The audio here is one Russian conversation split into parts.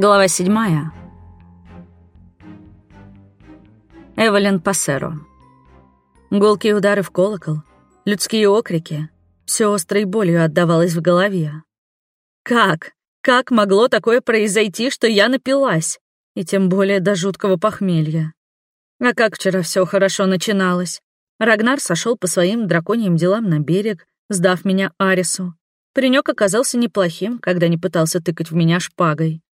Глава седьмая. Эвелин Пассеро. Гулкие удары в колокол, людские окрики. Все острой болью отдавалось в голове. Как? Как могло такое произойти, что я напилась? И тем более до жуткого похмелья. А как вчера все хорошо начиналось? Рагнар сошел по своим драконьим делам на берег, сдав меня Арису. Паренек оказался неплохим, когда не пытался тыкать в меня шпагой.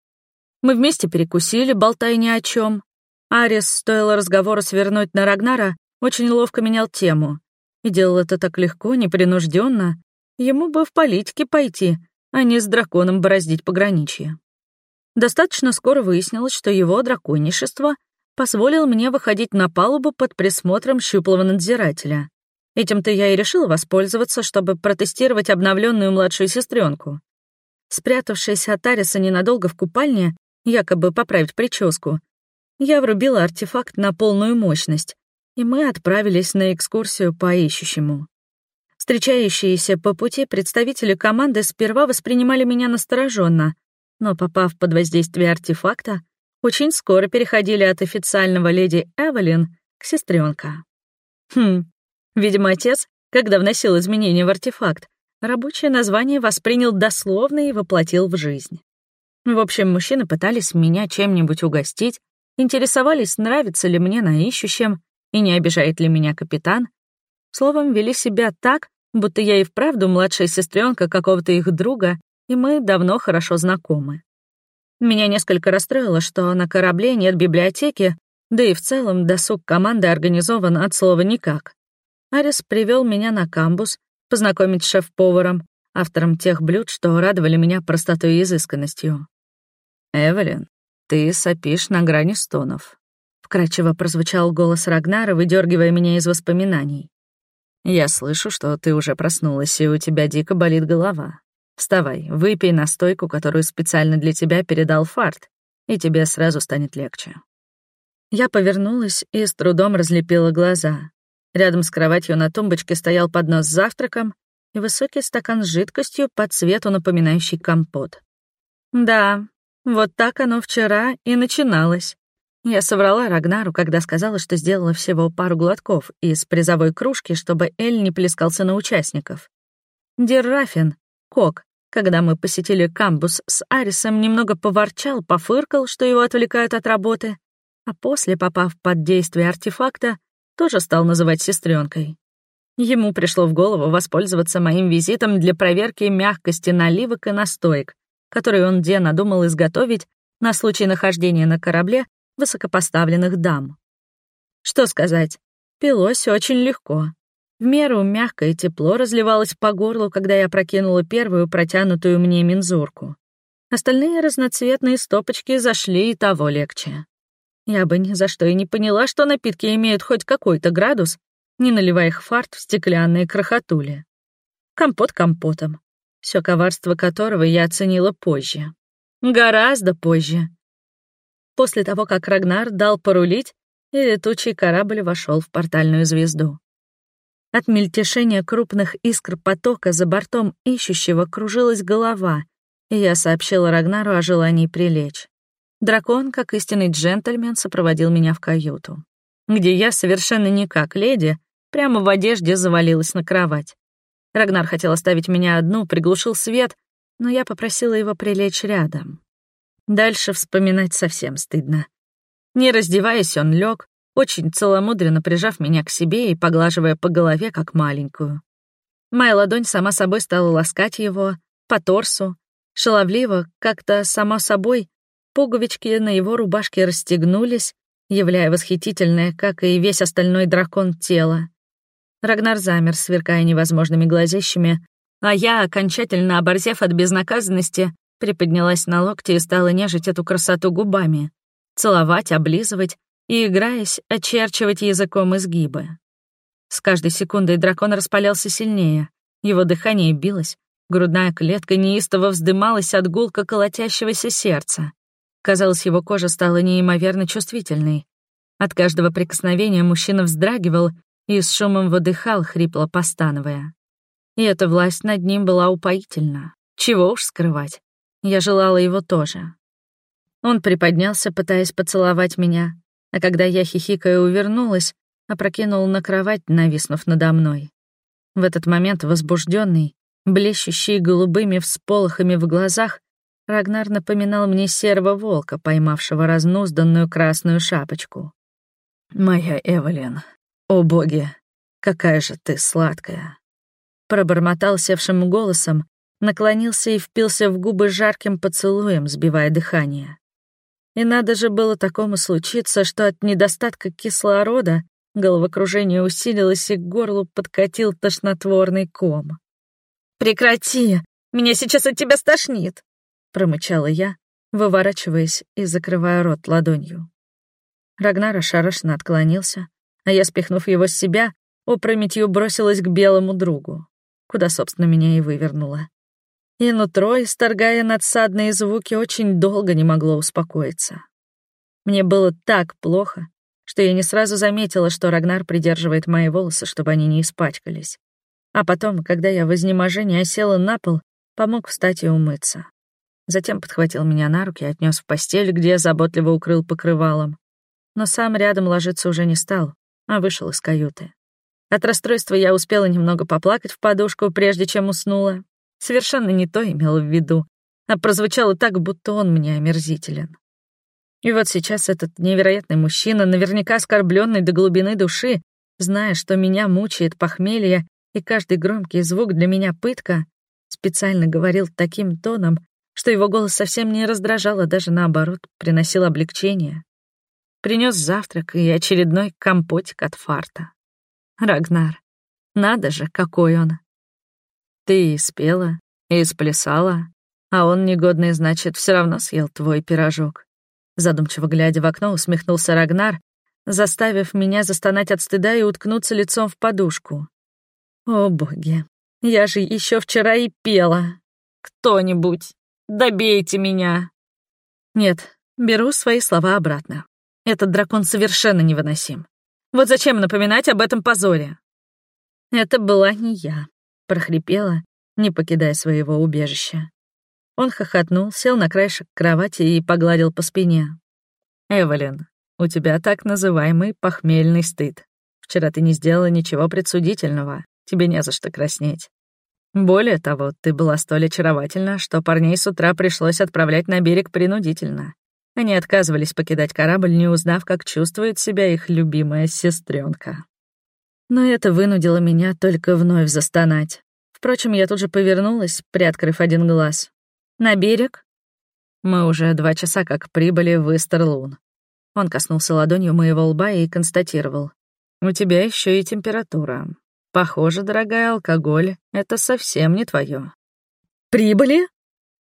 Мы вместе перекусили, болтая ни о чем. Арис, стоило разговора свернуть на Рагнара, очень ловко менял тему. И делал это так легко, непринужденно. Ему бы в политике пойти, а не с драконом бороздить пограничье. Достаточно скоро выяснилось, что его драконишество позволил мне выходить на палубу под присмотром щуплого надзирателя. Этим-то я и решила воспользоваться, чтобы протестировать обновленную младшую сестренку. Спрятавшись от Ариса ненадолго в купальне, якобы поправить прическу, я врубила артефакт на полную мощность, и мы отправились на экскурсию по ищущему. Встречающиеся по пути представители команды сперва воспринимали меня настороженно, но, попав под воздействие артефакта, очень скоро переходили от официального леди Эвелин к сестренка. Хм, видимо, отец, когда вносил изменения в артефакт, рабочее название воспринял дословно и воплотил в жизнь. В общем, мужчины пытались меня чем-нибудь угостить, интересовались, нравится ли мне на ищущем и не обижает ли меня капитан. Словом, вели себя так, будто я и вправду младшая сестренка какого-то их друга, и мы давно хорошо знакомы. Меня несколько расстроило, что на корабле нет библиотеки, да и в целом досуг команды организован от слова «никак». Арис привел меня на камбус, познакомить с шеф-поваром, автором тех блюд, что радовали меня простотой и изысканностью. «Эвелин, ты сопишь на грани стонов», — вкрадчиво прозвучал голос Рагнара, выдергивая меня из воспоминаний. «Я слышу, что ты уже проснулась, и у тебя дико болит голова. Вставай, выпей настойку, которую специально для тебя передал Фарт, и тебе сразу станет легче». Я повернулась и с трудом разлепила глаза. Рядом с кроватью на тумбочке стоял поднос с завтраком и высокий стакан с жидкостью по цвету напоминающий компот. Да, вот так оно вчера и начиналось. Я соврала Рагнару, когда сказала, что сделала всего пару глотков из призовой кружки, чтобы Эль не плескался на участников. Деррафин, Кок, когда мы посетили камбус с Арисом, немного поворчал, пофыркал, что его отвлекают от работы, а после, попав под действие артефакта, тоже стал называть сестренкой. Ему пришло в голову воспользоваться моим визитом для проверки мягкости наливок и настоек, который он где надумал изготовить на случай нахождения на корабле высокопоставленных дам. Что сказать, пилось очень легко. В меру мягкое тепло разливалось по горлу, когда я прокинула первую протянутую мне мензурку. Остальные разноцветные стопочки зашли и того легче. Я бы ни за что и не поняла, что напитки имеют хоть какой-то градус, не наливая их фарт в стеклянные крохотули. Компот компотом все коварство которого я оценила позже. Гораздо позже. После того, как Рагнар дал порулить, и летучий корабль вошел в портальную звезду. От мельтешения крупных искр потока за бортом ищущего кружилась голова, и я сообщила Рагнару о желании прилечь. Дракон, как истинный джентльмен, сопроводил меня в каюту, где я, совершенно не как леди, прямо в одежде завалилась на кровать. Рагнар хотел оставить меня одну, приглушил свет, но я попросила его прилечь рядом. Дальше вспоминать совсем стыдно. Не раздеваясь, он лег, очень целомудренно прижав меня к себе и поглаживая по голове, как маленькую. Моя ладонь сама собой стала ласкать его, по торсу. Шаловливо, как-то само собой, пуговички на его рубашке расстегнулись, являя восхитительное, как и весь остальной дракон, тело. Рагнар замер, сверкая невозможными глазищами, а я, окончательно оборзев от безнаказанности, приподнялась на локти и стала нежить эту красоту губами, целовать, облизывать и, играясь, очерчивать языком изгибы. С каждой секундой дракон распалялся сильнее, его дыхание билось, грудная клетка неистово вздымалась от гулка колотящегося сердца. Казалось, его кожа стала неимоверно чувствительной. От каждого прикосновения мужчина вздрагивал и с шумом выдыхал, хрипло постановая. И эта власть над ним была упоительна. Чего уж скрывать. Я желала его тоже. Он приподнялся, пытаясь поцеловать меня, а когда я хихикая увернулась, опрокинул на кровать, нависнув надо мной. В этот момент возбужденный, блещущий голубыми всполохами в глазах, Рагнар напоминал мне серого волка, поймавшего разнузданную красную шапочку. «Моя Эвелин, о боги, какая же ты сладкая!» Пробормотал севшим голосом, наклонился и впился в губы жарким поцелуем, сбивая дыхание. И надо же было такому случиться, что от недостатка кислорода головокружение усилилось и к горлу подкатил тошнотворный ком. «Прекрати! Меня сейчас от тебя стошнит!» — промычала я, выворачиваясь и закрывая рот ладонью. Рагнар ошарашенно отклонился, а я, спихнув его с себя, опрометью бросилась к белому другу, куда, собственно, меня и вывернула. И нутро, исторгая надсадные звуки, очень долго не могло успокоиться. Мне было так плохо, что я не сразу заметила, что Рагнар придерживает мои волосы, чтобы они не испачкались. А потом, когда я в изнеможении осела на пол, помог встать и умыться. Затем подхватил меня на руки и отнес в постель, где я заботливо укрыл покрывалом но сам рядом ложиться уже не стал, а вышел из каюты. От расстройства я успела немного поплакать в подушку, прежде чем уснула. Совершенно не то имела в виду, а прозвучало так, будто он мне омерзителен. И вот сейчас этот невероятный мужчина, наверняка оскорбленный до глубины души, зная, что меня мучает похмелье, и каждый громкий звук для меня пытка, специально говорил таким тоном, что его голос совсем не раздражал, а даже наоборот, приносил облегчение. Принес завтрак и очередной компотик от фарта. Рагнар, надо же, какой он. Ты и спела, и сплясала, а он негодный, значит, все равно съел твой пирожок. Задумчиво глядя в окно, усмехнулся Рагнар, заставив меня застонать от стыда и уткнуться лицом в подушку. О, боги, я же еще вчера и пела. Кто-нибудь, добейте меня. Нет, беру свои слова обратно. Этот дракон совершенно невыносим. Вот зачем напоминать об этом позоре? Это была не я, прохрипела, не покидая своего убежища. Он хохотнул, сел на краешек кровати и погладил по спине. «Эвелин, у тебя так называемый похмельный стыд. Вчера ты не сделала ничего предсудительного, тебе не за что краснеть. Более того, ты была столь очаровательна, что парней с утра пришлось отправлять на берег принудительно. Они отказывались покидать корабль, не узнав, как чувствует себя их любимая сестренка. Но это вынудило меня только вновь застонать. Впрочем, я тут же повернулась, приоткрыв один глаз. «На берег?» Мы уже два часа как прибыли в Истерлун. Он коснулся ладонью моего лба и констатировал. «У тебя еще и температура. Похоже, дорогая, алкоголь — это совсем не твое. «Прибыли?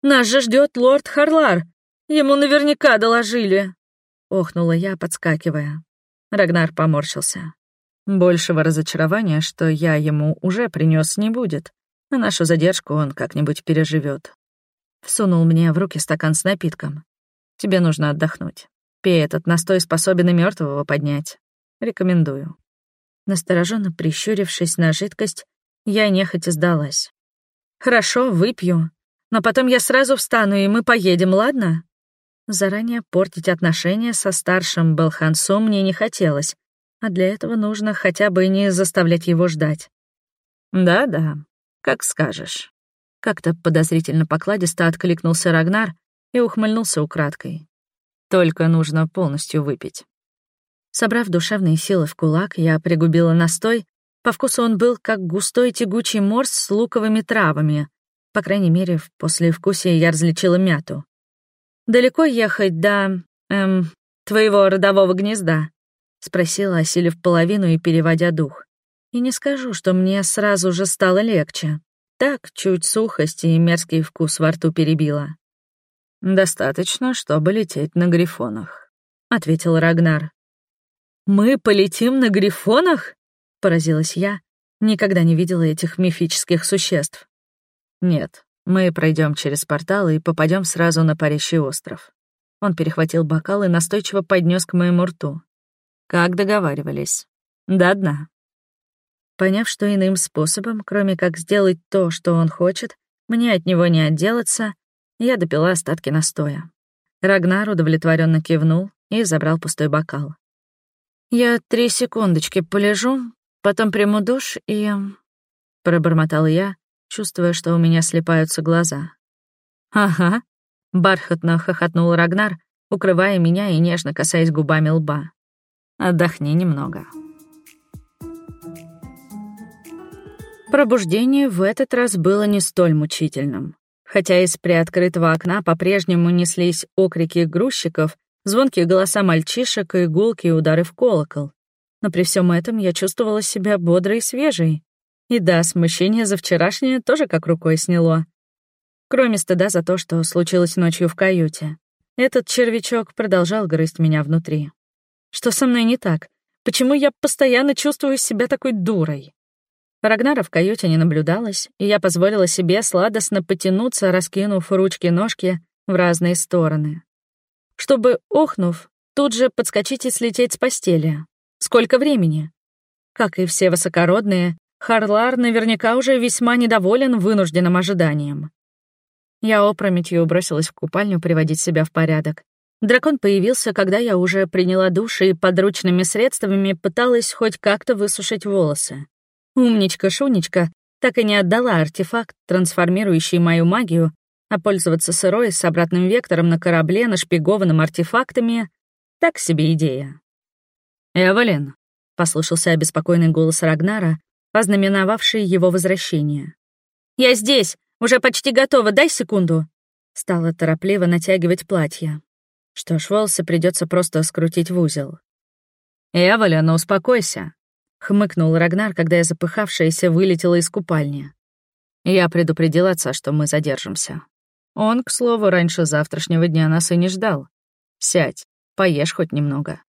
Нас же ждет лорд Харлар. Ему наверняка доложили!» — охнула я, подскакивая. Рагнар поморщился. Большего разочарования, что я ему уже принес, не будет, а нашу задержку он как-нибудь переживет. Всунул мне в руки стакан с напитком. «Тебе нужно отдохнуть. Пей этот настой способен и мертвого поднять. Рекомендую». Настороженно прищурившись на жидкость, я нехотя сдалась. «Хорошо, выпью. Но потом я сразу встану, и мы поедем, ладно?» Заранее портить отношения со старшим Белхансом мне не хотелось, а для этого нужно хотя бы не заставлять его ждать. «Да-да, как скажешь». Как-то подозрительно покладисто откликнулся Рагнар и ухмыльнулся украдкой. «Только нужно полностью выпить». Собрав душевные силы в кулак, я пригубила настой. По вкусу он был как густой тягучий морс с луковыми травами. По крайней мере, в послевкусии я различила мяту. «Далеко ехать до... эм... твоего родового гнезда?» — спросила, осилив половину и переводя дух. И не скажу, что мне сразу же стало легче. Так, чуть сухость и мерзкий вкус во рту перебила. «Достаточно, чтобы лететь на грифонах», — ответил Рагнар. «Мы полетим на грифонах?» — поразилась я. Никогда не видела этих мифических существ. «Нет, мы пройдем через портал и попадем сразу на парящий остров. Он перехватил бокал и настойчиво поднес к моему рту. Как договаривались. До дна. Поняв, что иным способом, кроме как сделать то, что он хочет, мне от него не отделаться, я допила остатки настоя. Рагнар удовлетворенно кивнул и забрал пустой бокал. «Я три секундочки полежу, потом приму душ и...» Пробормотал я, чувствуя, что у меня слепаются глаза. «Ага», — бархатно хохотнул Рагнар, укрывая меня и нежно касаясь губами лба. «Отдохни немного». Пробуждение в этот раз было не столь мучительным. Хотя из приоткрытого окна по-прежнему неслись окрики грузчиков, звонкие голоса мальчишек и гулкие удары в колокол. Но при всем этом я чувствовала себя бодрой и свежей. И да, смущение за вчерашнее тоже как рукой сняло. Кроме стыда за то, что случилось ночью в каюте. Этот червячок продолжал грызть меня внутри. Что со мной не так? Почему я постоянно чувствую себя такой дурой? Рагнара в каюте не наблюдалось, и я позволила себе сладостно потянуться, раскинув ручки-ножки в разные стороны. Чтобы, охнув, тут же подскочить и слететь с постели. Сколько времени? Как и все высокородные, Харлар наверняка уже весьма недоволен вынужденным ожиданием. Я опрометью бросилась в купальню приводить себя в порядок. Дракон появился, когда я уже приняла душ и подручными средствами пыталась хоть как-то высушить волосы. Умничка-шунечка так и не отдала артефакт, трансформирующий мою магию, а пользоваться сырой с обратным вектором на корабле, нашпигованным артефактами — так себе идея. «Эвелин», — послышался обеспокоенный голос Рагнара, ознаменовавший его возвращение. «Я здесь! Уже почти готова, дай секунду!» Стала торопливо натягивать платье. Что ж, волосы придется просто скрутить в узел. «Эвелин, успокойся», — хмыкнул Рагнар, когда я запыхавшаяся вылетела из купальни. Я предупредил отца, что мы задержимся. Он, к слову, раньше завтрашнего дня нас и не ждал. Сядь, поешь хоть немного.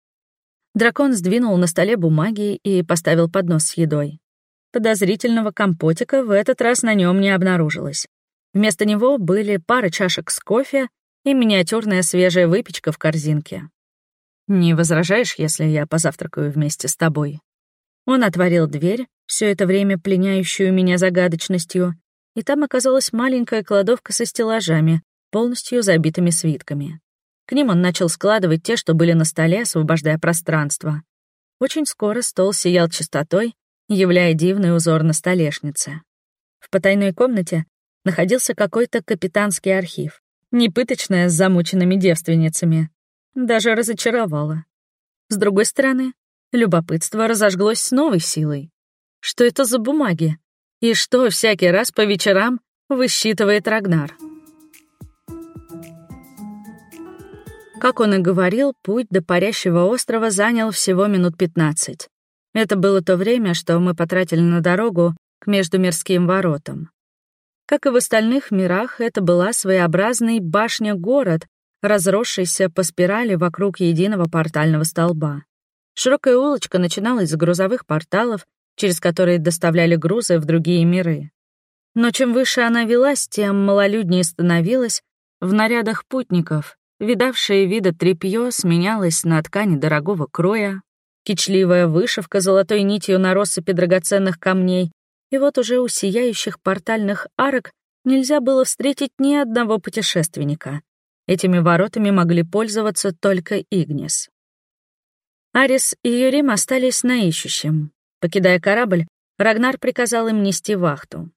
Дракон сдвинул на столе бумаги и поставил поднос с едой. Подозрительного компотика в этот раз на нем не обнаружилось. Вместо него были пара чашек с кофе и миниатюрная свежая выпечка в корзинке. «Не возражаешь, если я позавтракаю вместе с тобой?» Он отворил дверь, все это время пленяющую меня загадочностью, и там оказалась маленькая кладовка со стеллажами, полностью забитыми свитками. К ним он начал складывать те, что были на столе, освобождая пространство. Очень скоро стол сиял чистотой, являя дивный узор на столешнице. В потайной комнате находился какой-то капитанский архив, непыточная с замученными девственницами. Даже разочаровала. С другой стороны, Любопытство разожглось с новой силой. Что это за бумаги? И что всякий раз по вечерам высчитывает Рагнар? Как он и говорил, путь до парящего острова занял всего минут 15. Это было то время, что мы потратили на дорогу к междумирским воротам. Как и в остальных мирах, это была своеобразный башня-город, разросшийся по спирали вокруг единого портального столба. Широкая улочка начиналась с грузовых порталов, через которые доставляли грузы в другие миры. Но чем выше она велась, тем малолюднее становилась в нарядах путников. Видавшее вида тряпье сменялось на ткани дорогого кроя, кичливая вышивка золотой нитью на россыпи драгоценных камней, и вот уже у сияющих портальных арок нельзя было встретить ни одного путешественника. Этими воротами могли пользоваться только Игнис. Арис и Юрим остались на ищущем. Покидая корабль, Рагнар приказал им нести вахту.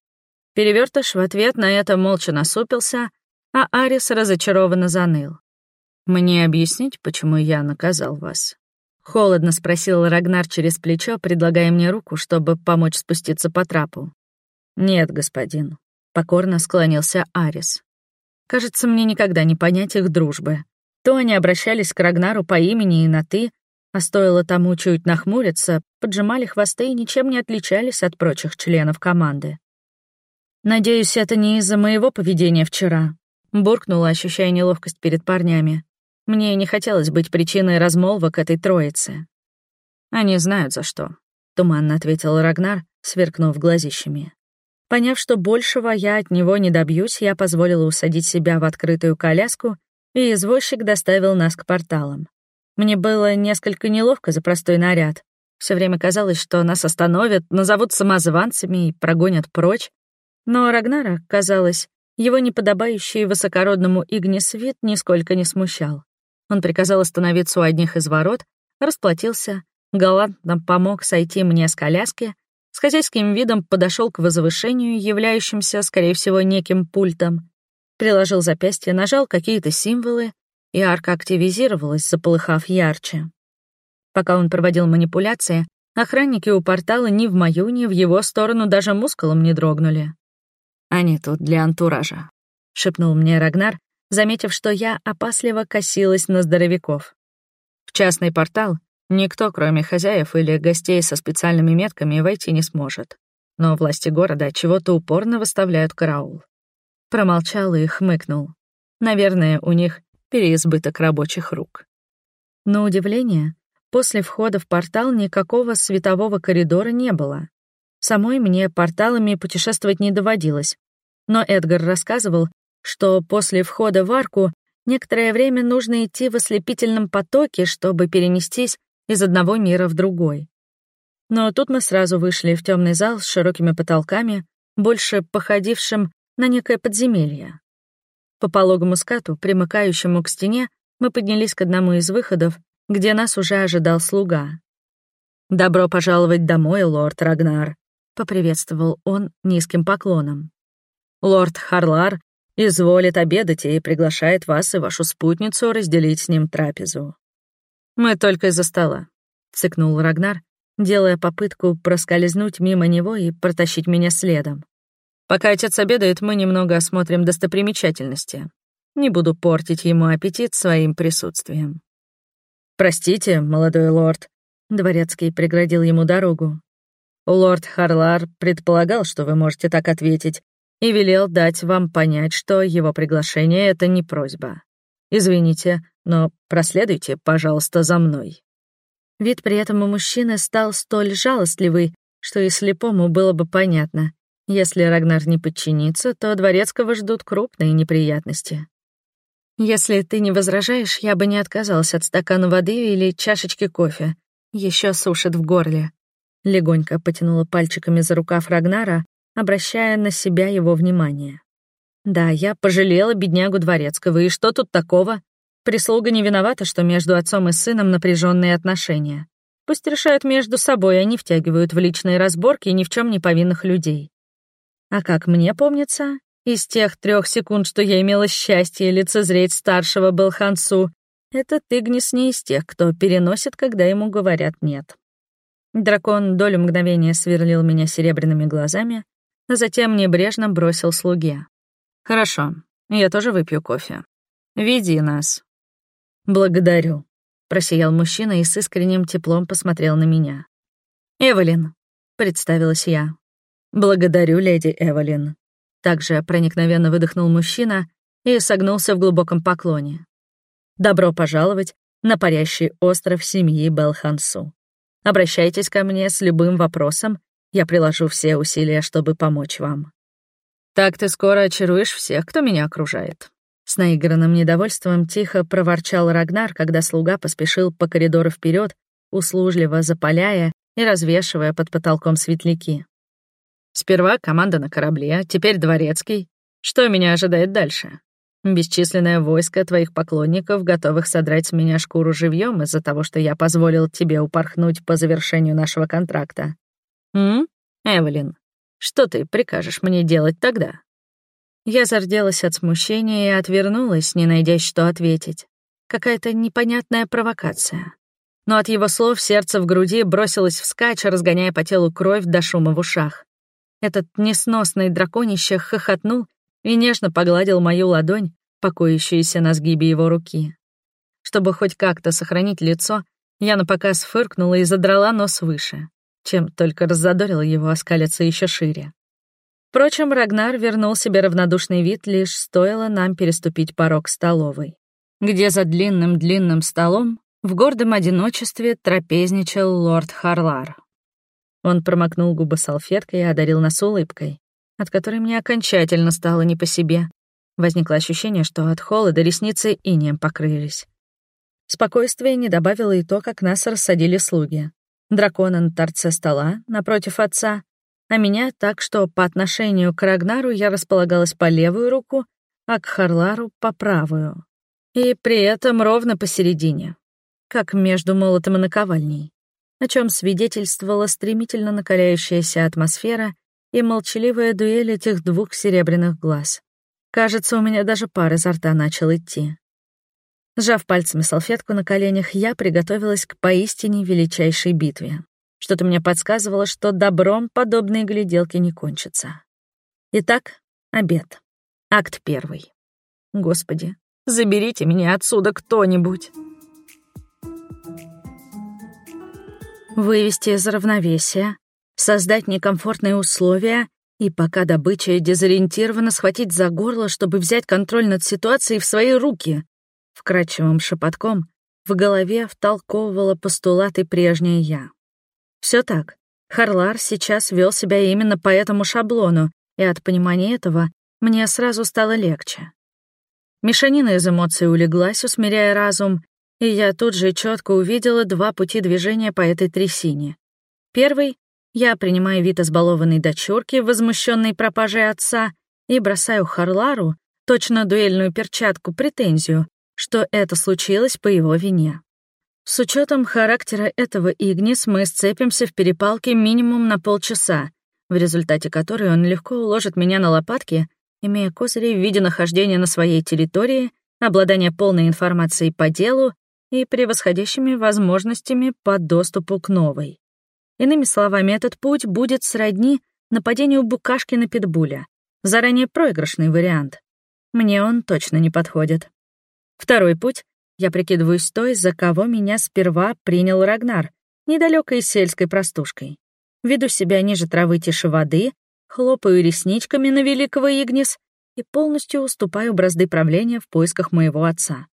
Перевертыш в ответ на это молча насупился, а Арис разочарованно заныл. «Мне объяснить, почему я наказал вас?» Холодно спросил Рагнар через плечо, предлагая мне руку, чтобы помочь спуститься по трапу. «Нет, господин», — покорно склонился Арис. «Кажется, мне никогда не понять их дружбы. То они обращались к Рагнару по имени и на «ты», а стоило тому чуть нахмуриться, поджимали хвосты и ничем не отличались от прочих членов команды. «Надеюсь, это не из-за моего поведения вчера», — буркнула, ощущая неловкость перед парнями. Мне не хотелось быть причиной размолвок этой троицы. «Они знают, за что», — туманно ответил Рагнар, сверкнув глазищами. Поняв, что большего я от него не добьюсь, я позволила усадить себя в открытую коляску, и извозчик доставил нас к порталам. Мне было несколько неловко за простой наряд. Все время казалось, что нас остановят, назовут самозванцами и прогонят прочь. Но Рагнара, казалось, его неподобающий высокородному Игнис нисколько не смущал. Он приказал остановиться у одних из ворот, расплатился, галантно помог сойти мне с коляски, с хозяйским видом подошел к возвышению, являющимся, скорее всего, неким пультом, приложил запястье, нажал какие-то символы, и арка активизировалась, заполыхав ярче. Пока он проводил манипуляции, охранники у портала ни в мою, ни в его сторону даже мускулом не дрогнули. «Они тут для антуража», — шепнул мне Рагнар, заметив, что я опасливо косилась на здоровяков. В частный портал никто, кроме хозяев или гостей со специальными метками, войти не сможет. Но власти города чего-то упорно выставляют караул. Промолчал и хмыкнул. Наверное, у них переизбыток рабочих рук. На удивление, после входа в портал никакого светового коридора не было. Самой мне порталами путешествовать не доводилось, но Эдгар рассказывал, что после входа в арку некоторое время нужно идти в ослепительном потоке, чтобы перенестись из одного мира в другой. Но тут мы сразу вышли в темный зал с широкими потолками, больше походившим на некое подземелье. По пологому скату, примыкающему к стене, мы поднялись к одному из выходов, где нас уже ожидал слуга. «Добро пожаловать домой, лорд Рагнар», — поприветствовал он низким поклоном. «Лорд Харлар изволит обедать и приглашает вас и вашу спутницу разделить с ним трапезу». «Мы только из-за стола», — цыкнул Рагнар, делая попытку проскользнуть мимо него и протащить меня следом. Пока отец обедает, мы немного осмотрим достопримечательности. Не буду портить ему аппетит своим присутствием. «Простите, молодой лорд», — дворецкий преградил ему дорогу. «Лорд Харлар предполагал, что вы можете так ответить, и велел дать вам понять, что его приглашение — это не просьба. Извините, но проследуйте, пожалуйста, за мной». Вид при этом у мужчины стал столь жалостливый, что и слепому было бы понятно. Если Рагнар не подчинится, то Дворецкого ждут крупные неприятности. Если ты не возражаешь, я бы не отказалась от стакана воды или чашечки кофе. Еще сушит в горле. Легонько потянула пальчиками за рукав Рагнара, обращая на себя его внимание. Да, я пожалела беднягу Дворецкого, и что тут такого? Прислуга не виновата, что между отцом и сыном напряженные отношения. Пусть решают между собой, они втягивают в личные разборки ни в чем не повинных людей. А как мне помнится, из тех трех секунд, что я имела счастье лицезреть старшего Белхансу, этот Игнис не из тех, кто переносит, когда ему говорят «нет». Дракон долю мгновения сверлил меня серебряными глазами, а затем небрежно бросил слуге. «Хорошо, я тоже выпью кофе. Веди нас». «Благодарю», — просиял мужчина и с искренним теплом посмотрел на меня. «Эвелин», — представилась я. «Благодарю, леди Эвелин». Также проникновенно выдохнул мужчина и согнулся в глубоком поклоне. «Добро пожаловать на парящий остров семьи Белхансу. Обращайтесь ко мне с любым вопросом, я приложу все усилия, чтобы помочь вам». «Так ты скоро очаруешь всех, кто меня окружает». С наигранным недовольством тихо проворчал Рагнар, когда слуга поспешил по коридору вперед, услужливо запаляя и развешивая под потолком светляки. Сперва команда на корабле, теперь дворецкий. Что меня ожидает дальше? Бесчисленное войско твоих поклонников, готовых содрать с меня шкуру живьем из-за того, что я позволил тебе упорхнуть по завершению нашего контракта. М? Эвелин, что ты прикажешь мне делать тогда? Я зарделась от смущения и отвернулась, не найдя что ответить. Какая-то непонятная провокация. Но от его слов сердце в груди бросилось вскачь, разгоняя по телу кровь до шума в ушах. Этот несносный драконище хохотнул и нежно погладил мою ладонь, покоящуюся на сгибе его руки. Чтобы хоть как-то сохранить лицо, я напоказ фыркнула и задрала нос выше, чем только раззадорила его оскалиться еще шире. Впрочем, Рагнар вернул себе равнодушный вид, лишь стоило нам переступить порог столовой, где за длинным-длинным столом в гордом одиночестве трапезничал лорд Харлар. Он промокнул губы салфеткой и одарил нас улыбкой, от которой мне окончательно стало не по себе. Возникло ощущение, что от холода ресницы инеем покрылись. Спокойствие не добавило и то, как нас рассадили слуги. Дракона на торце стола, напротив отца, а меня так, что по отношению к Рагнару я располагалась по левую руку, а к Харлару — по правую. И при этом ровно посередине, как между молотом и наковальней, о чем свидетельствовала стремительно накаляющаяся атмосфера и молчаливая дуэль этих двух серебряных глаз. Кажется, у меня даже пар изо рта начал идти. Сжав пальцами салфетку на коленях, я приготовилась к поистине величайшей битве. Что-то мне подсказывало, что добром подобные гляделки не кончатся. Итак, обед. Акт первый. Господи, заберите меня отсюда кто-нибудь. Вывести из равновесия, создать некомфортные условия и пока добыча дезориентирована схватить за горло, чтобы взять контроль над ситуацией в свои руки. Вкрадчивым шепотком в голове втолковывала постулаты прежнее «я». Все так. Харлар сейчас вел себя именно по этому шаблону, и от понимания этого мне сразу стало легче. Мешанина из эмоций улеглась, усмиряя разум, и я тут же четко увидела два пути движения по этой трясине. Первый — я принимаю вид избалованной дочурки, возмущенной пропажей отца, и бросаю Харлару, точно дуэльную перчатку, претензию, что это случилось по его вине. С учетом характера этого Игнис мы сцепимся в перепалке минимум на полчаса, в результате которой он легко уложит меня на лопатки, имея козыри в виде нахождения на своей территории, обладания полной информацией по делу и превосходящими возможностями по доступу к новой. Иными словами, этот путь будет сродни нападению букашки на питбуля. Заранее проигрышный вариант. Мне он точно не подходит. Второй путь я прикидываюсь той, за кого меня сперва принял Рагнар, недалекой сельской простушкой. Веду себя ниже травы тише воды, хлопаю ресничками на великого Игнис и полностью уступаю бразды правления в поисках моего отца.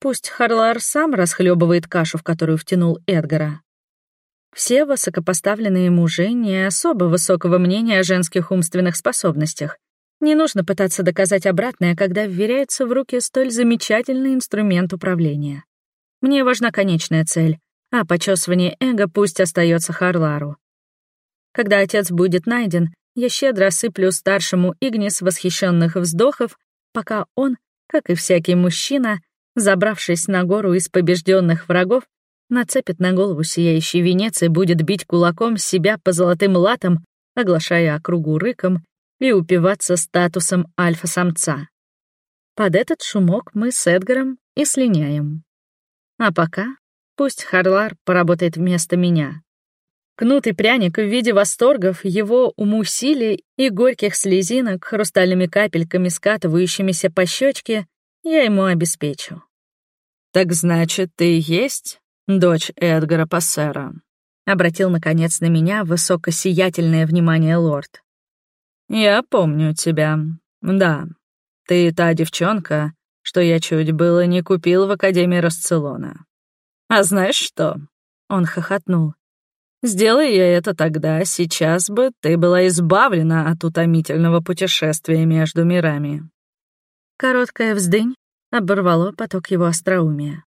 Пусть Харлар сам расхлебывает кашу, в которую втянул Эдгара. Все высокопоставленные мужи не особо высокого мнения о женских умственных способностях, не нужно пытаться доказать обратное, когда вверяется в руки столь замечательный инструмент управления. Мне важна конечная цель, а почесывание эго пусть остается Харлару. Когда отец будет найден, я щедро осыплю старшему Игнис восхищенных вздохов, пока он, как и всякий мужчина, забравшись на гору из побежденных врагов, нацепит на голову сияющий венец и будет бить кулаком себя по золотым латам, оглашая округу рыком и упиваться статусом альфа-самца. Под этот шумок мы с Эдгаром и слиняем. А пока пусть Харлар поработает вместо меня. Кнут и пряник в виде восторгов, его умусили и горьких слезинок, хрустальными капельками скатывающимися по щечке, я ему обеспечу. «Так значит, ты и есть дочь Эдгара Пассера?» — обратил, наконец, на меня высокосиятельное внимание лорд. «Я помню тебя. Да, ты та девчонка, что я чуть было не купил в Академии Расцелона. А знаешь что?» Он хохотнул. «Сделай я это тогда, сейчас бы ты была избавлена от утомительного путешествия между мирами». Короткая вздынь оборвало поток его остроумия.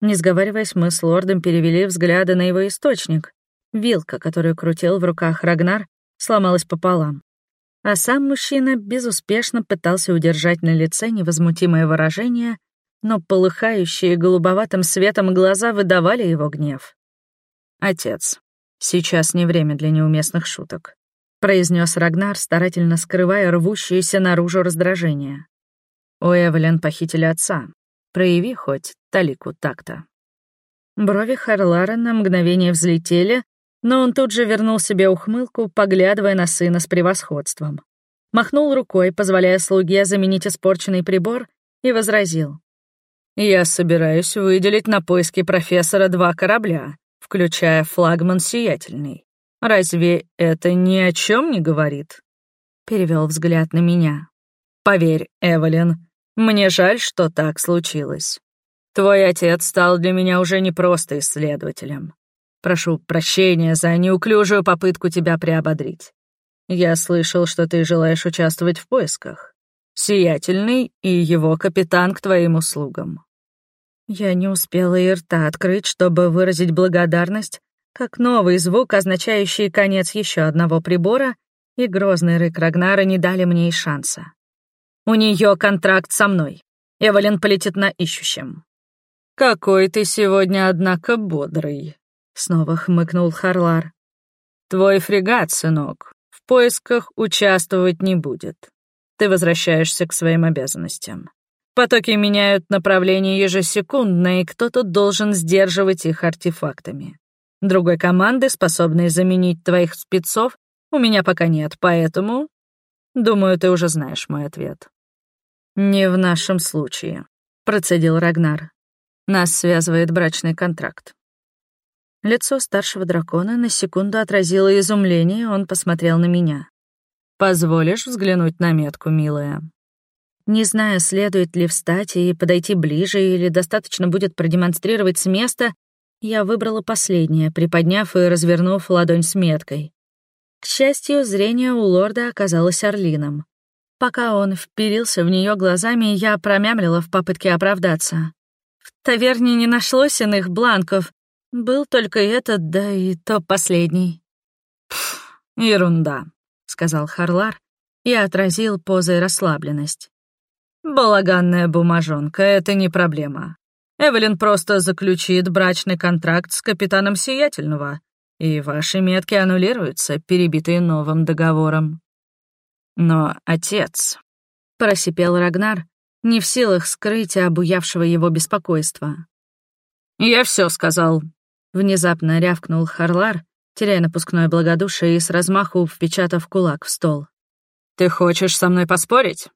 Не сговариваясь, мы с лордом перевели взгляды на его источник. Вилка, которую крутил в руках Рагнар, сломалась пополам а сам мужчина безуспешно пытался удержать на лице невозмутимое выражение, но полыхающие голубоватым светом глаза выдавали его гнев. «Отец, сейчас не время для неуместных шуток», — произнес Рагнар, старательно скрывая рвущееся наружу раздражение. «У Эвелин похитили отца. Прояви хоть талику так-то». Брови Харлара на мгновение взлетели, но он тут же вернул себе ухмылку, поглядывая на сына с превосходством. Махнул рукой, позволяя слуге заменить испорченный прибор, и возразил. «Я собираюсь выделить на поиски профессора два корабля, включая флагман «Сиятельный». Разве это ни о чем не говорит?» Перевел взгляд на меня. «Поверь, Эвелин, мне жаль, что так случилось. Твой отец стал для меня уже не просто исследователем. Прошу прощения за неуклюжую попытку тебя приободрить. Я слышал, что ты желаешь участвовать в поисках. Сиятельный и его капитан к твоим услугам». Я не успела и рта открыть, чтобы выразить благодарность, как новый звук, означающий конец еще одного прибора, и грозный рык Рагнара не дали мне и шанса. «У нее контракт со мной. Эвелин полетит на ищущем». «Какой ты сегодня, однако, бодрый», — снова хмыкнул Харлар. «Твой фрегат, сынок, в поисках участвовать не будет. Ты возвращаешься к своим обязанностям. Потоки меняют направление ежесекундно, и кто-то должен сдерживать их артефактами. Другой команды, способной заменить твоих спецов, у меня пока нет, поэтому... Думаю, ты уже знаешь мой ответ. «Не в нашем случае», — процедил Рагнар. «Нас связывает брачный контракт». Лицо старшего дракона на секунду отразило изумление, он посмотрел на меня. «Позволишь взглянуть на метку, милая?» Не зная, следует ли встать и подойти ближе, или достаточно будет продемонстрировать с места, я выбрала последнее, приподняв и развернув ладонь с меткой. К счастью, зрение у лорда оказалось орлином. Пока он вперился в нее глазами, я промямлила в попытке оправдаться. В таверне не нашлось иных бланков. Был только этот, да и то последний. «Пф, ерунда», — сказал Харлар и отразил позой расслабленность. «Балаганная бумажонка — это не проблема. Эвелин просто заключит брачный контракт с капитаном Сиятельного, и ваши метки аннулируются, перебитые новым договором». «Но отец...» — просипел Рагнар, не в силах скрыть обуявшего его беспокойства. «Я все сказал», — внезапно рявкнул Харлар, теряя напускное благодушие и с размаху впечатав кулак в стол. «Ты хочешь со мной поспорить?»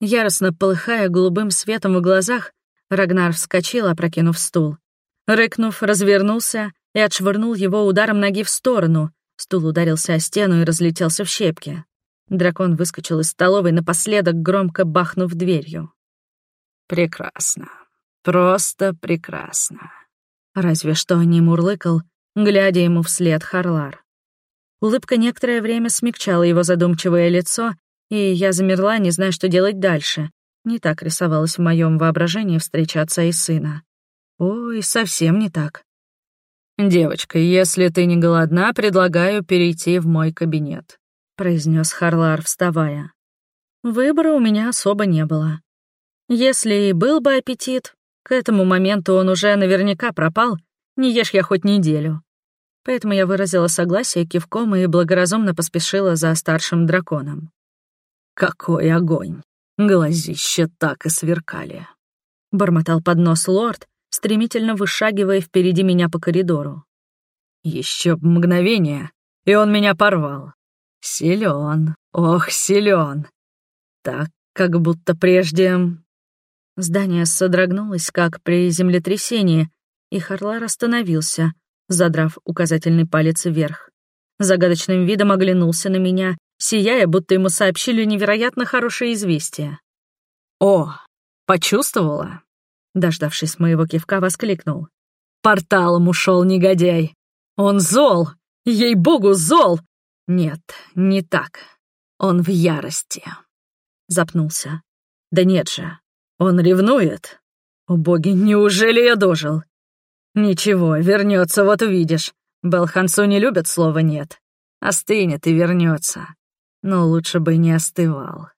Яростно полыхая голубым светом в глазах, Рагнар вскочил, опрокинув стул. Рыкнув, развернулся и отшвырнул его ударом ноги в сторону. Стул ударился о стену и разлетелся в щепки. Дракон выскочил из столовой, напоследок громко бахнув дверью. «Прекрасно. Просто прекрасно». Разве что не мурлыкал, глядя ему вслед Харлар. Улыбка некоторое время смягчала его задумчивое лицо, и я замерла, не зная, что делать дальше. Не так рисовалось в моем воображении встреча отца и сына. Ой, совсем не так. «Девочка, если ты не голодна, предлагаю перейти в мой кабинет», — произнес Харлар, вставая. Выбора у меня особо не было. Если и был бы аппетит, к этому моменту он уже наверняка пропал, не ешь я хоть неделю. Поэтому я выразила согласие кивком и благоразумно поспешила за старшим драконом. Какой огонь! Глазища так и сверкали. Бормотал под нос лорд, стремительно вышагивая впереди меня по коридору. Еще мгновение, и он меня порвал. Силен, ох, силен. Так, как будто прежде... Здание содрогнулось, как при землетрясении, и Харлар остановился, задрав указательный палец вверх. Загадочным видом оглянулся на меня сияя, будто ему сообщили невероятно хорошее известие. «О, почувствовала?» Дождавшись моего кивка, воскликнул. «Порталом ушел негодяй! Он зол! Ей-богу, зол! Нет, не так. Он в ярости!» Запнулся. «Да нет же, он ревнует. О боги, неужели я дожил?» «Ничего, вернется, вот увидишь. Белхансу не любят слова «нет». Остынет и вернется но лучше бы не остывал.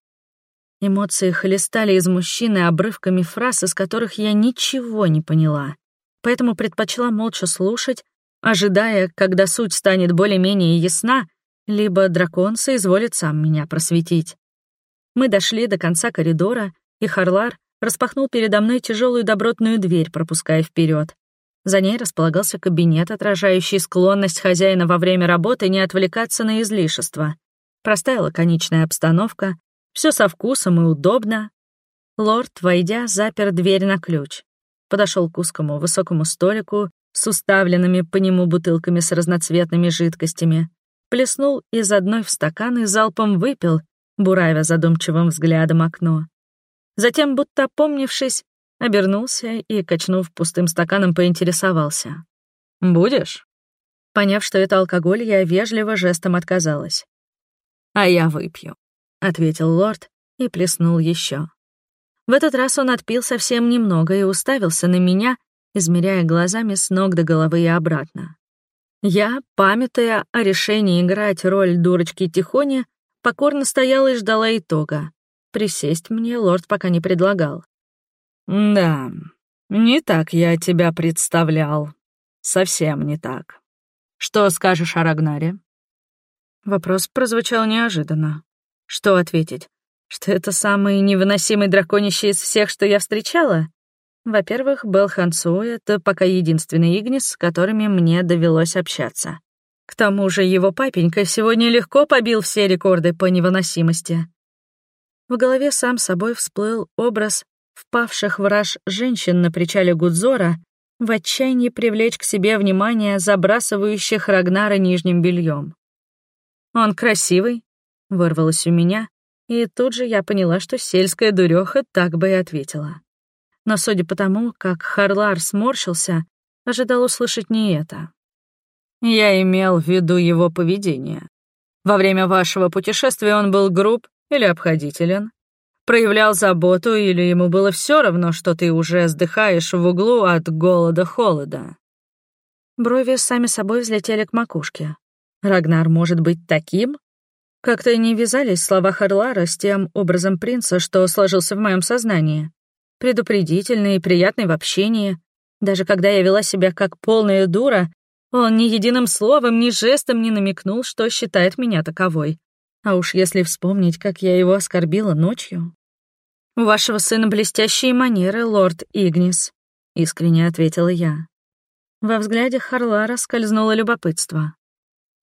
Эмоции хлестали из мужчины обрывками фраз, из которых я ничего не поняла, поэтому предпочла молча слушать, ожидая, когда суть станет более-менее ясна, либо дракон соизволит сам меня просветить. Мы дошли до конца коридора, и Харлар распахнул передо мной тяжелую добротную дверь, пропуская вперед. За ней располагался кабинет, отражающий склонность хозяина во время работы не отвлекаться на излишества. Простая лаконичная обстановка, все со вкусом и удобно. Лорд, войдя, запер дверь на ключ. Подошел к узкому высокому столику с уставленными по нему бутылками с разноцветными жидкостями, плеснул из одной в стакан и залпом выпил, буравя задумчивым взглядом окно. Затем, будто опомнившись, обернулся и, качнув пустым стаканом, поинтересовался. «Будешь?» Поняв, что это алкоголь, я вежливо жестом отказалась. «А я выпью», — ответил лорд и плеснул еще. В этот раз он отпил совсем немного и уставился на меня, измеряя глазами с ног до головы и обратно. Я, памятая о решении играть роль дурочки Тихони, покорно стояла и ждала итога. Присесть мне лорд пока не предлагал. «Да, не так я тебя представлял. Совсем не так. Что скажешь о Рагнаре?» Вопрос прозвучал неожиданно. Что ответить? Что это самый невыносимый драконище из всех, что я встречала? Во-первых, Белл Хансу — это пока единственный Игнис, с которыми мне довелось общаться. К тому же его папенька сегодня легко побил все рекорды по невыносимости. В голове сам собой всплыл образ впавших в раж женщин на причале Гудзора в отчаянии привлечь к себе внимание забрасывающих Рагнара нижним бельем. «Он красивый», — вырвалось у меня, и тут же я поняла, что сельская дуреха так бы и ответила но, судя по тому, как Харлар сморщился, ожидал услышать не это. «Я имел в виду его поведение. Во время вашего путешествия он был груб или обходителен, проявлял заботу или ему было все равно, что ты уже сдыхаешь в углу от голода-холода». Брови сами собой взлетели к макушке. Рагнар может быть таким? Как-то не вязались слова Харлара с тем образом принца, что сложился в моем сознании предупредительный и приятный в общении. Даже когда я вела себя как полная дура, он ни единым словом, ни жестом не намекнул, что считает меня таковой. А уж если вспомнить, как я его оскорбила ночью. «У вашего сына блестящие манеры, лорд Игнис», — искренне ответила я. Во взгляде Харлара скользнуло любопытство.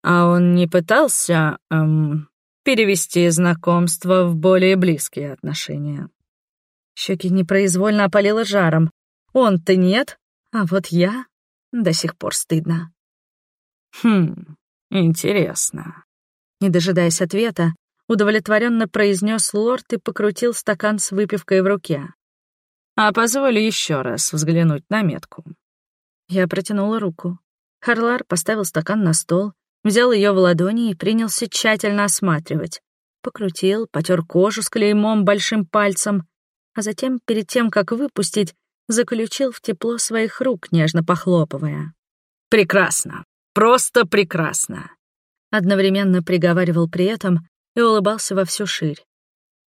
«А он не пытался, эм, перевести знакомство в более близкие отношения?» Щеки непроизвольно опалило жаром. Он-то нет, а вот я до сих пор стыдно. «Хм, интересно». Не дожидаясь ответа, удовлетворенно произнес лорд и покрутил стакан с выпивкой в руке. «А позволь еще раз взглянуть на метку». Я протянула руку. Харлар поставил стакан на стол, взял ее в ладони и принялся тщательно осматривать. Покрутил, потер кожу с клеймом большим пальцем, а затем, перед тем, как выпустить, заключил в тепло своих рук, нежно похлопывая. «Прекрасно! Просто прекрасно!» Одновременно приговаривал при этом и улыбался во всю ширь.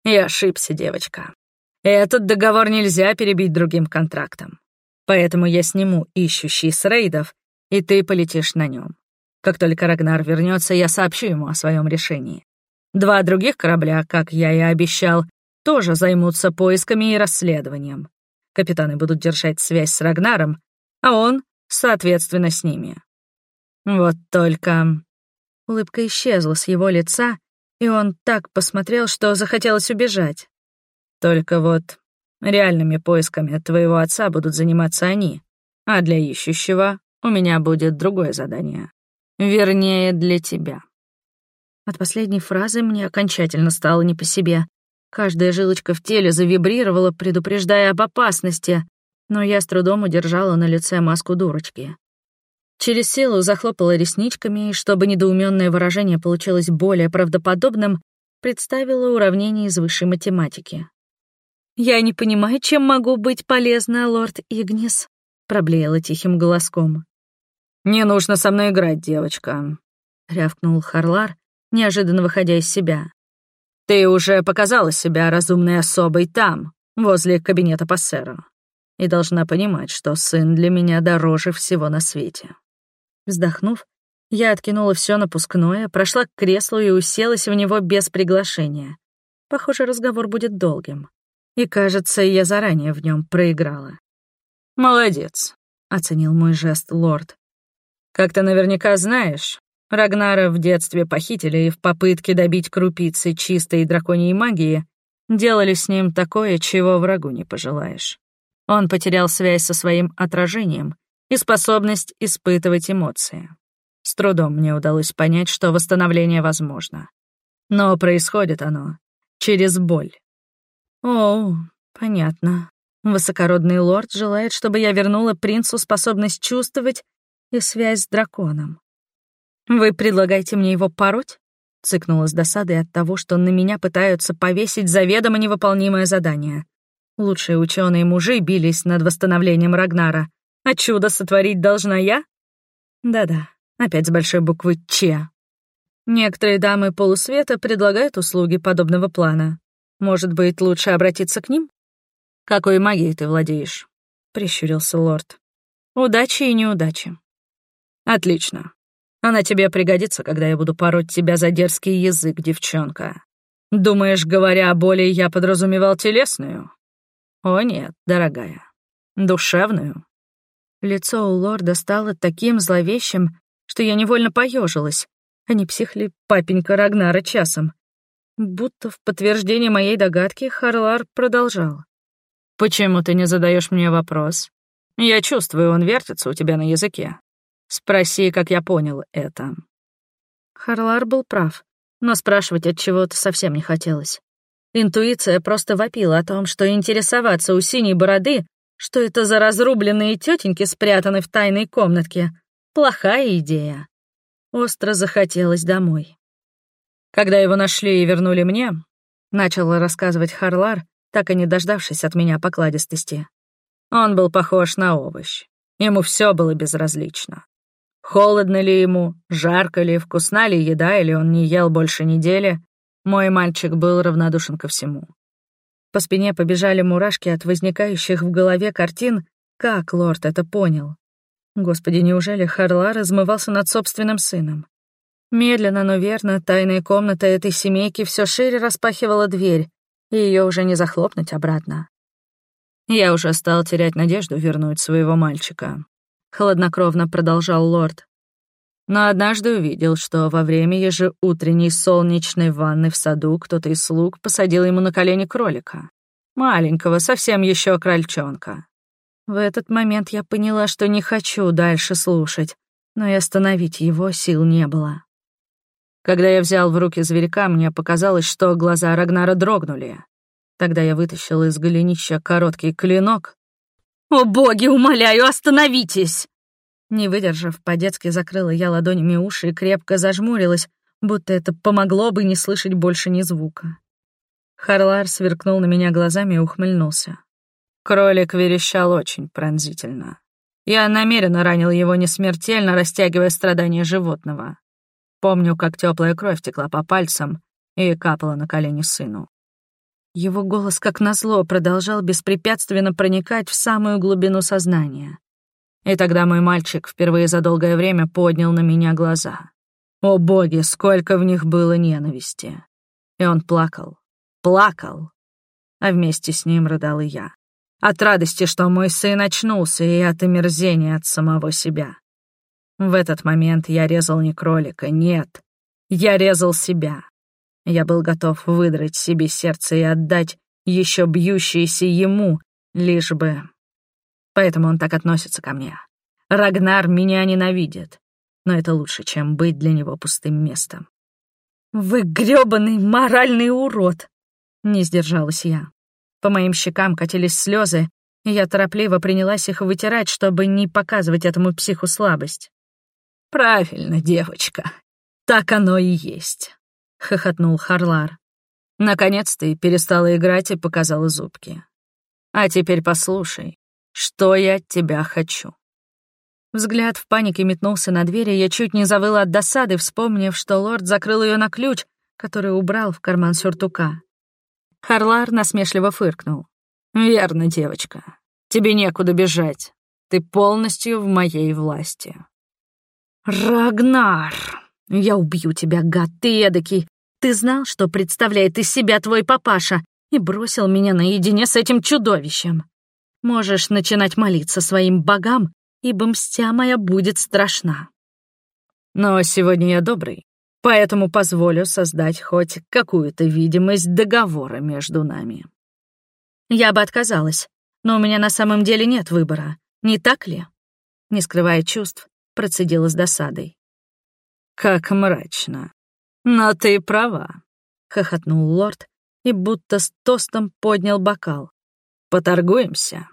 «Я ошибся, девочка. Этот договор нельзя перебить другим контрактом. Поэтому я сниму ищущий с рейдов, и ты полетишь на нем. Как только Рагнар вернется, я сообщу ему о своем решении. Два других корабля, как я и обещал, тоже займутся поисками и расследованием. Капитаны будут держать связь с Рагнаром, а он, соответственно, с ними. Вот только... Улыбка исчезла с его лица, и он так посмотрел, что захотелось убежать. Только вот реальными поисками твоего отца будут заниматься они, а для ищущего у меня будет другое задание. Вернее, для тебя. От последней фразы мне окончательно стало не по себе. Каждая жилочка в теле завибрировала, предупреждая об опасности, но я с трудом удержала на лице маску дурочки. Через силу захлопала ресничками, и чтобы недоуменное выражение получилось более правдоподобным, представила уравнение из высшей математики. «Я не понимаю, чем могу быть полезна, лорд Игнис», — проблеяла тихим голоском. «Не нужно со мной играть, девочка», — рявкнул Харлар, неожиданно выходя из себя. Ты уже показала себя разумной особой там, возле кабинета Пассеро, и должна понимать, что сын для меня дороже всего на свете». Вздохнув, я откинула все напускное, прошла к креслу и уселась в него без приглашения. Похоже, разговор будет долгим. И, кажется, я заранее в нем проиграла. «Молодец», — оценил мой жест лорд. «Как ты наверняка знаешь, Рагнара в детстве похитили и в попытке добить крупицы чистой драконьей магии делали с ним такое, чего врагу не пожелаешь. Он потерял связь со своим отражением и способность испытывать эмоции. С трудом мне удалось понять, что восстановление возможно. Но происходит оно через боль. О, понятно. Высокородный лорд желает, чтобы я вернула принцу способность чувствовать и связь с драконом. «Вы предлагаете мне его пороть?» Цыкнула с досадой от того, что на меня пытаются повесить заведомо невыполнимое задание. Лучшие ученые мужи бились над восстановлением Рагнара, а чудо сотворить должна я? Да-да, Опять с большой буквы «Ч». Некоторые дамы полусвета предлагают услуги подобного плана. Может быть, лучше обратиться к ним? «Какой магией ты владеешь?» — прищурился лорд. «Удачи и неудачи». «Отлично. Она тебе пригодится, когда я буду пороть тебя за дерзкий язык, девчонка. Думаешь, говоря о боли, я подразумевал телесную? О нет, дорогая. Душевную». Лицо у лорда стало таким зловещим, что я невольно поежилась. А не псих ли папенька Рагнара часом? Будто в подтверждение моей догадки Харлар продолжал. «Почему ты не задаешь мне вопрос? Я чувствую, он вертится у тебя на языке. Спроси, как я понял это». Харлар был прав, но спрашивать от чего-то совсем не хотелось. Интуиция просто вопила о том, что интересоваться у синей бороды, что это за разрубленные тетеньки спрятаны в тайной комнатке, плохая идея. Остро захотелось домой. Когда его нашли и вернули мне, начал рассказывать Харлар, так и не дождавшись от меня покладистости. Он был похож на овощ. Ему все было безразлично. Холодно ли ему, жарко ли, вкусна ли еда, или он не ел больше недели, мой мальчик был равнодушен ко всему. По спине побежали мурашки от возникающих в голове картин, как лорд это понял. Господи, неужели Харла размывался над собственным сыном? Медленно, но верно, тайная комната этой семейки все шире распахивала дверь, и ее уже не захлопнуть обратно. Я уже стал терять надежду вернуть своего мальчика. Хладнокровно продолжал лорд. Но однажды увидел, что во время ежеутренней солнечной ванны в саду кто-то из слуг посадил ему на колени кролика. Маленького, совсем еще крольчонка. В этот момент я поняла, что не хочу дальше слушать, но и остановить его сил не было. Когда я взял в руки зверька, мне показалось, что глаза Рагнара дрогнули. Тогда я вытащил из голенища короткий клинок. «О боги, умоляю, остановитесь!» Не выдержав, по-детски закрыла я ладонями уши и крепко зажмурилась, будто это помогло бы не слышать больше ни звука. Харлар сверкнул на меня глазами и ухмыльнулся. Кролик верещал очень пронзительно. Я намеренно ранил его не смертельно, растягивая страдания животного. Помню, как теплая кровь текла по пальцам и капала на колени сыну. Его голос, как назло, продолжал беспрепятственно проникать в самую глубину сознания. И тогда мой мальчик впервые за долгое время поднял на меня глаза. О боги, сколько в них было ненависти. И он плакал, плакал. А вместе с ним рыдал и я. От радости, что мой сын очнулся, и от омерзения от самого себя. В этот момент я резал не кролика, нет. Я резал себя. Я был готов выдрать себе сердце и отдать еще бьющееся ему, лишь бы... Поэтому он так относится ко мне. Рагнар меня ненавидит, но это лучше, чем быть для него пустым местом. «Вы грёбаный моральный урод!» — не сдержалась я. По моим щекам катились слезы, и я торопливо принялась их вытирать, чтобы не показывать этому психу слабость. «Правильно, девочка. Так оно и есть», — хохотнул Харлар. Наконец ты перестала играть и показала зубки. А теперь послушай, что я от тебя хочу. Взгляд в панике метнулся на дверь, и я чуть не завыла от досады, вспомнив, что лорд закрыл ее на ключ, который убрал в карман сюртука. Харлар насмешливо фыркнул. «Верно, девочка. Тебе некуда бежать. Ты полностью в моей власти. «Рагнар, я убью тебя, гад ты эдакий! Ты знал, что представляет из себя твой папаша, и бросил меня наедине с этим чудовищем. Можешь начинать молиться своим богам, ибо мстя моя будет страшна. Но сегодня я добрый, поэтому позволю создать хоть какую-то видимость договора между нами. Я бы отказалась, но у меня на самом деле нет выбора, не так ли? Не скрывая чувств, процедила с досадой. «Как мрачно. Но ты права», — хохотнул лорд и будто с тостом поднял бокал. «Поторгуемся?»